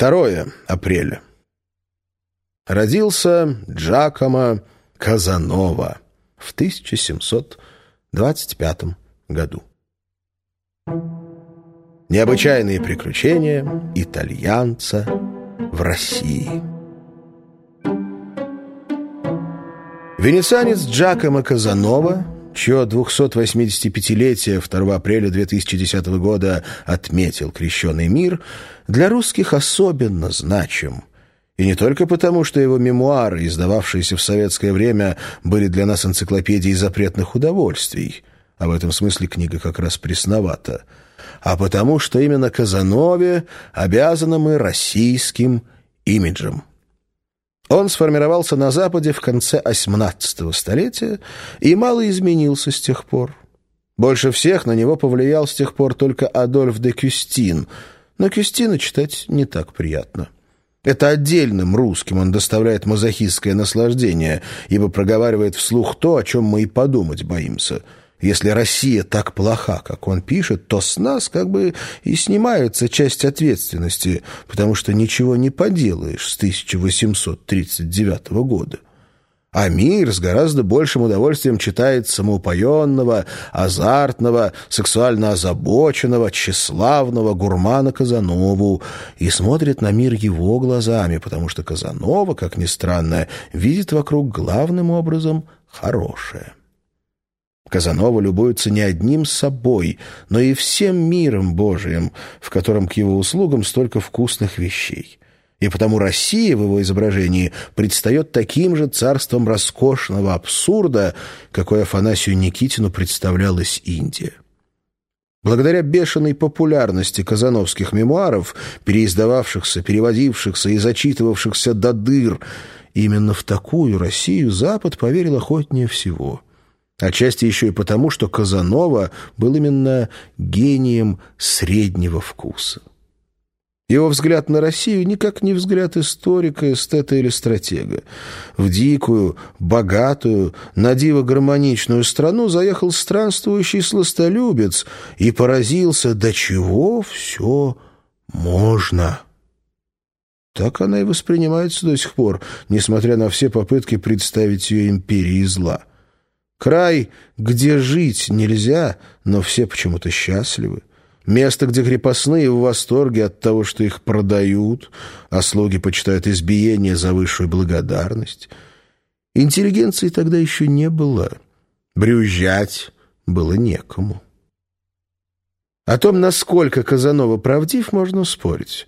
2 апреля. Родился Джакомо Казанова в 1725 году. Необычайные приключения итальянца в России. Венецианец Джакомо Казанова чье 285-летие 2 апреля 2010 года отметил крещеный мир, для русских особенно значим. И не только потому, что его мемуары, издававшиеся в советское время, были для нас энциклопедией запретных удовольствий, а в этом смысле книга как раз пресновата, а потому, что именно Казанове обязаны мы российским имиджем. Он сформировался на Западе в конце XVIII столетия и мало изменился с тех пор. Больше всех на него повлиял с тех пор только Адольф де Кюстин, но Кюстина читать не так приятно. Это отдельным русским он доставляет мазохистское наслаждение, ибо проговаривает вслух то, о чем мы и подумать боимся — если Россия так плоха, как он пишет, то с нас как бы и снимается часть ответственности, потому что ничего не поделаешь с 1839 года. А мир с гораздо большим удовольствием читает самоупоенного, азартного, сексуально озабоченного, тщеславного гурмана Казанову и смотрит на мир его глазами, потому что Казанова, как ни странно, видит вокруг главным образом хорошее. Казанова любуется не одним собой, но и всем миром Божиим, в котором к его услугам столько вкусных вещей. И потому Россия в его изображении предстает таким же царством роскошного абсурда, какой Афанасию Никитину представлялась Индия. Благодаря бешеной популярности казановских мемуаров, переиздававшихся, переводившихся и зачитывавшихся до дыр, именно в такую Россию Запад поверил охотнее всего – Отчасти еще и потому, что Казанова был именно гением среднего вкуса. Его взгляд на Россию никак не взгляд историка, эстета или стратега. В дикую, богатую, надиво гармоничную страну заехал странствующий сластолюбец и поразился, до чего все можно. Так она и воспринимается до сих пор, несмотря на все попытки представить ее империей зла. Край, где жить нельзя, но все почему-то счастливы. Место, где крепостные в восторге от того, что их продают, а слуги почитают избиение за высшую благодарность. Интеллигенции тогда еще не было. Брюзжать было некому. О том, насколько Казанова правдив, можно спорить.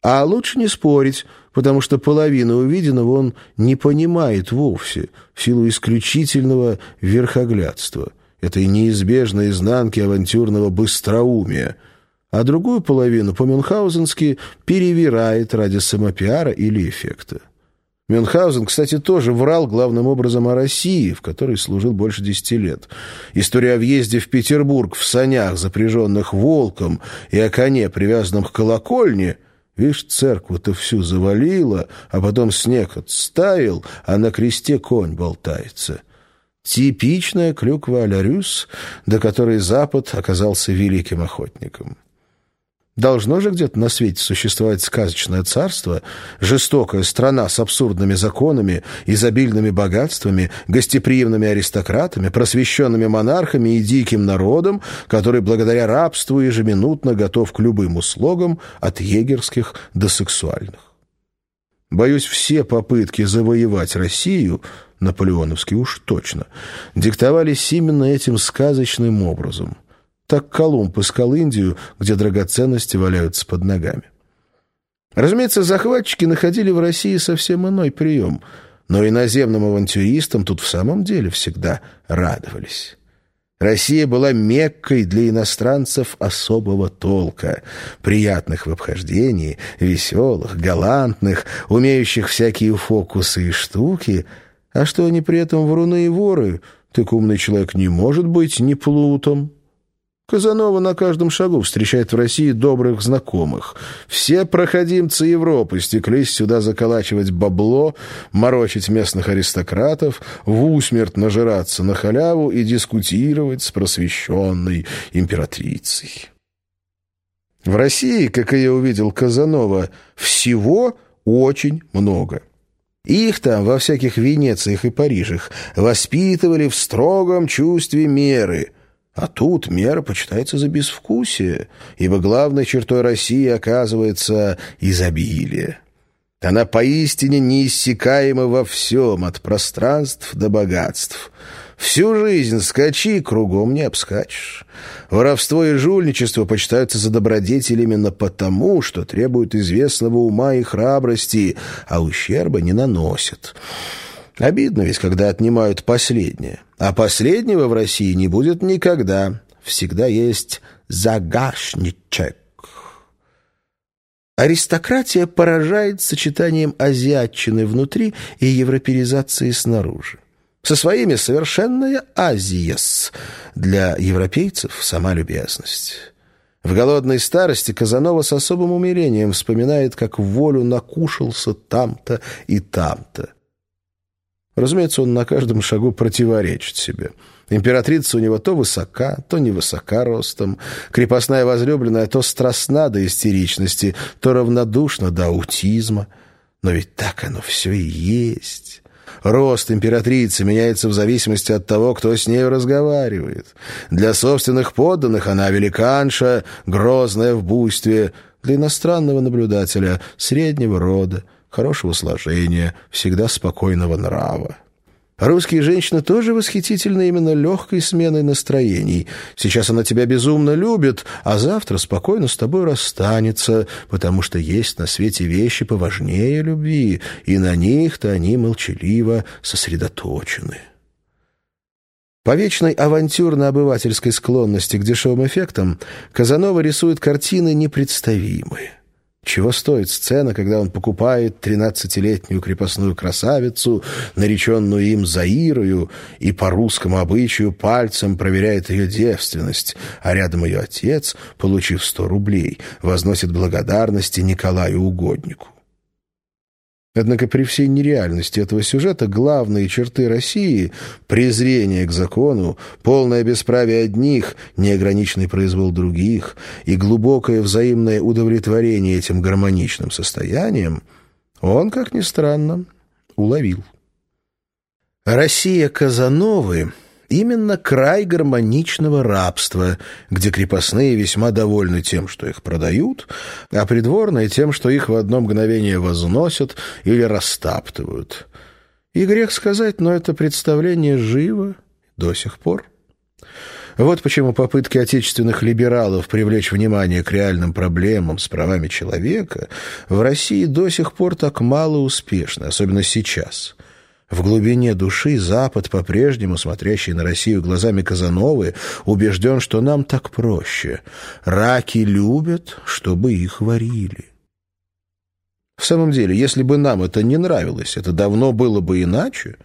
А лучше не спорить, потому что половину увиденного он не понимает вовсе, в силу исключительного верхоглядства, этой неизбежной изнанки авантюрного быстроумия, а другую половину по-мюнхгаузенски перевирает ради самопиара или эффекта. Мюнхгаузен, кстати, тоже врал главным образом о России, в которой служил больше десяти лет. История о въезде в Петербург в санях, запряженных волком, и о коне, привязанном к колокольне — Вишь, церкву-то всю завалило, а потом снег отставил, а на кресте конь болтается. Типичная клюква а до которой Запад оказался великим охотником. Должно же где-то на свете существовать сказочное царство, жестокая страна с абсурдными законами, изобильными богатствами, гостеприимными аристократами, просвещенными монархами и диким народом, который благодаря рабству ежеминутно готов к любым услугам, от егерских до сексуальных. Боюсь, все попытки завоевать Россию, наполеоновские уж точно, диктовались именно этим сказочным образом – так Колумб искал Индию, где драгоценности валяются под ногами. Разумеется, захватчики находили в России совсем иной прием, но иноземным авантюристам тут в самом деле всегда радовались. Россия была меккой для иностранцев особого толка, приятных в обхождении, веселых, галантных, умеющих всякие фокусы и штуки, а что они при этом вруны и воры, так умный человек не может быть ни плутом, Казанова на каждом шагу встречает в России добрых знакомых. Все проходимцы Европы стеклись сюда заколачивать бабло, морочить местных аристократов, в усмерть нажираться на халяву и дискутировать с просвещенной императрицей. В России, как и я увидел Казанова, всего очень много. Их там во всяких Венециях и Парижах воспитывали в строгом чувстве меры. А тут мера почитается за безвкусие, ибо главной чертой России оказывается изобилие. Она поистине неиссякаема во всем, от пространств до богатств. Всю жизнь скачи, кругом не обскачешь. Воровство и жульничество почитаются за добродетель именно потому, что требуют известного ума и храбрости, а ущерба не наносят. Обидно ведь, когда отнимают последнее. А последнего в России не будет никогда. Всегда есть загашничек. Аристократия поражает сочетанием азиатчины внутри и европеизации снаружи. Со своими совершенная азиес. Для европейцев сама любезность. В голодной старости Казанова с особым умилением вспоминает, как волю накушался там-то и там-то. Разумеется, он на каждом шагу противоречит себе – Императрица у него то высока, то невысока ростом. Крепостная возлюбленная то страстна до истеричности, то равнодушна до аутизма. Но ведь так оно все и есть. Рост императрицы меняется в зависимости от того, кто с нею разговаривает. Для собственных подданных она великанша, грозная в буйстве. Для иностранного наблюдателя среднего рода, хорошего сложения, всегда спокойного нрава. Русские женщины тоже восхитительны именно легкой сменой настроений. Сейчас она тебя безумно любит, а завтра спокойно с тобой расстанется, потому что есть на свете вещи поважнее любви, и на них-то они молчаливо сосредоточены. По вечной авантюрно-обывательской склонности к дешевым эффектам Казанова рисует картины непредставимые. Чего стоит сцена, когда он покупает тринадцатилетнюю крепостную красавицу, нареченную им Заирою, и по русскому обычаю пальцем проверяет ее девственность, а рядом ее отец, получив сто рублей, возносит благодарности Николаю Угоднику. Однако при всей нереальности этого сюжета главные черты России — презрение к закону, полное бесправие одних, неограниченный произвол других и глубокое взаимное удовлетворение этим гармоничным состоянием — он, как ни странно, уловил. Россия Казановы именно край гармоничного рабства, где крепостные весьма довольны тем, что их продают, а придворные тем, что их в одно мгновение возносят или растаптывают. И грех сказать, но это представление живо до сих пор. Вот почему попытки отечественных либералов привлечь внимание к реальным проблемам с правами человека в России до сих пор так мало успешны, особенно сейчас – в глубине души Запад, по-прежнему смотрящий на Россию глазами Казановы, убежден, что нам так проще. Раки любят, чтобы их варили. В самом деле, если бы нам это не нравилось, это давно было бы иначе.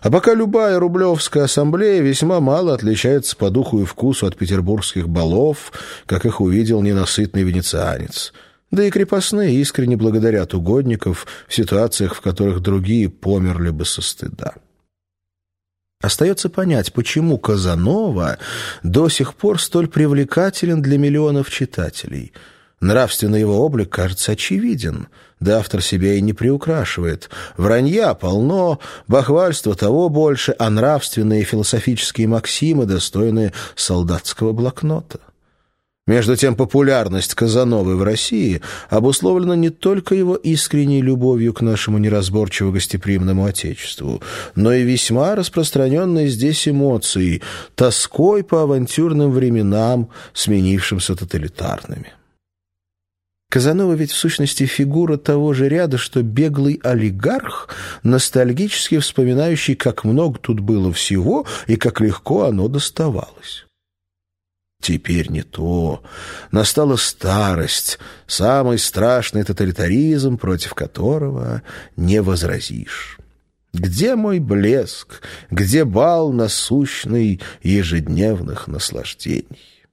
А пока любая Рублевская ассамблея весьма мало отличается по духу и вкусу от петербургских балов, как их увидел ненасытный венецианец – да и крепостные искренне благодарят угодников в ситуациях, в которых другие померли бы со стыда. Остается понять, почему Казанова до сих пор столь привлекателен для миллионов читателей. Нравственный его облик кажется очевиден, да автор себя и не приукрашивает. Вранья полно, бахвальства того больше, а нравственные философические максимы достойны солдатского блокнота. Между тем популярность Казановы в России обусловлена не только его искренней любовью к нашему неразборчиво гостеприимному Отечеству, но и весьма распространенной здесь эмоцией, тоской по авантюрным временам, сменившимся тоталитарными. Казанова ведь в сущности фигура того же ряда, что беглый олигарх, ностальгически вспоминающий, как много тут было всего и как легко оно доставалось. Теперь не то. Настала старость, самый страшный тоталитаризм, против которого не возразишь. Где мой блеск? Где бал насущный ежедневных наслаждений?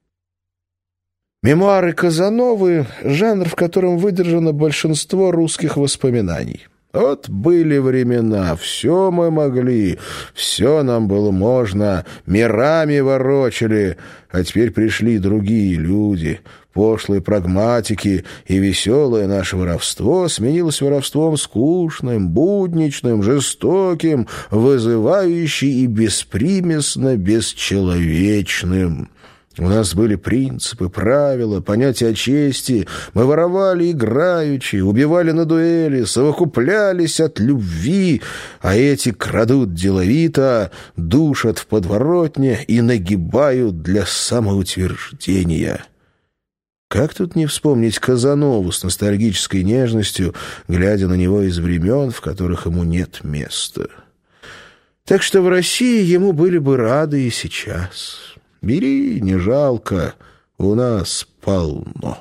Мемуары Казановы — жанр, в котором выдержано большинство русских воспоминаний. Вот были времена, все мы могли, все нам было можно, мирами ворочали, а теперь пришли другие люди, пошлой прагматики, и веселое наше воровство сменилось воровством скучным, будничным, жестоким, вызывающим и беспримесно бесчеловечным. У нас были принципы, правила, понятия чести. Мы воровали играючи, убивали на дуэли, совокуплялись от любви, а эти крадут деловито, душат в подворотне и нагибают для самоутверждения». Как тут не вспомнить Казанову с ностальгической нежностью, глядя на него из времен, в которых ему нет места? Так что в России ему были бы рады и сейчас». Бери, не жалко, у нас полно.